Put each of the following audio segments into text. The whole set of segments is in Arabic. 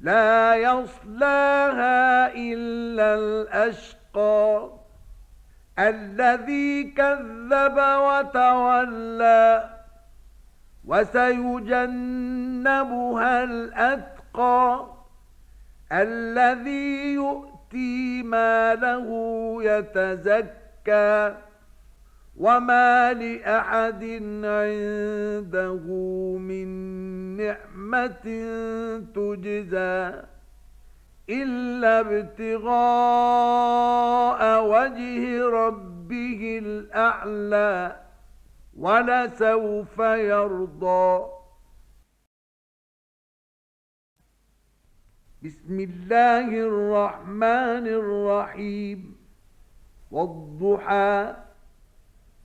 لا يصلاها إلا الأشقى. الذي كذب وتولى وسيجنبها الأتقى. الذي يؤتي ماله يتزكى. وما لأحد عنده من نعمة تجزى إلا ابتغاء وجه ربه الأعلى ولسوف يرضى بسم الله الرحمن الرحيم والضحى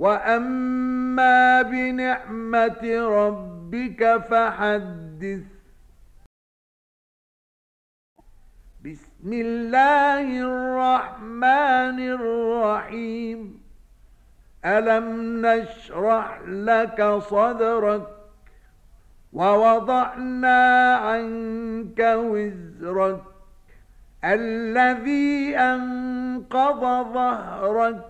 وَأَمَّا بِنِعْمَةِ رَبِّكَ فَحَدِّثْ. بسم الله الرحمن الرحيم. أَلَمْ نَشْرَحْ لَكَ صَدْرَكَ وَوَضَعْنَا عَنكَ وِزْرَكَ الَّذِي أَنقَضَ ظَهْرَكَ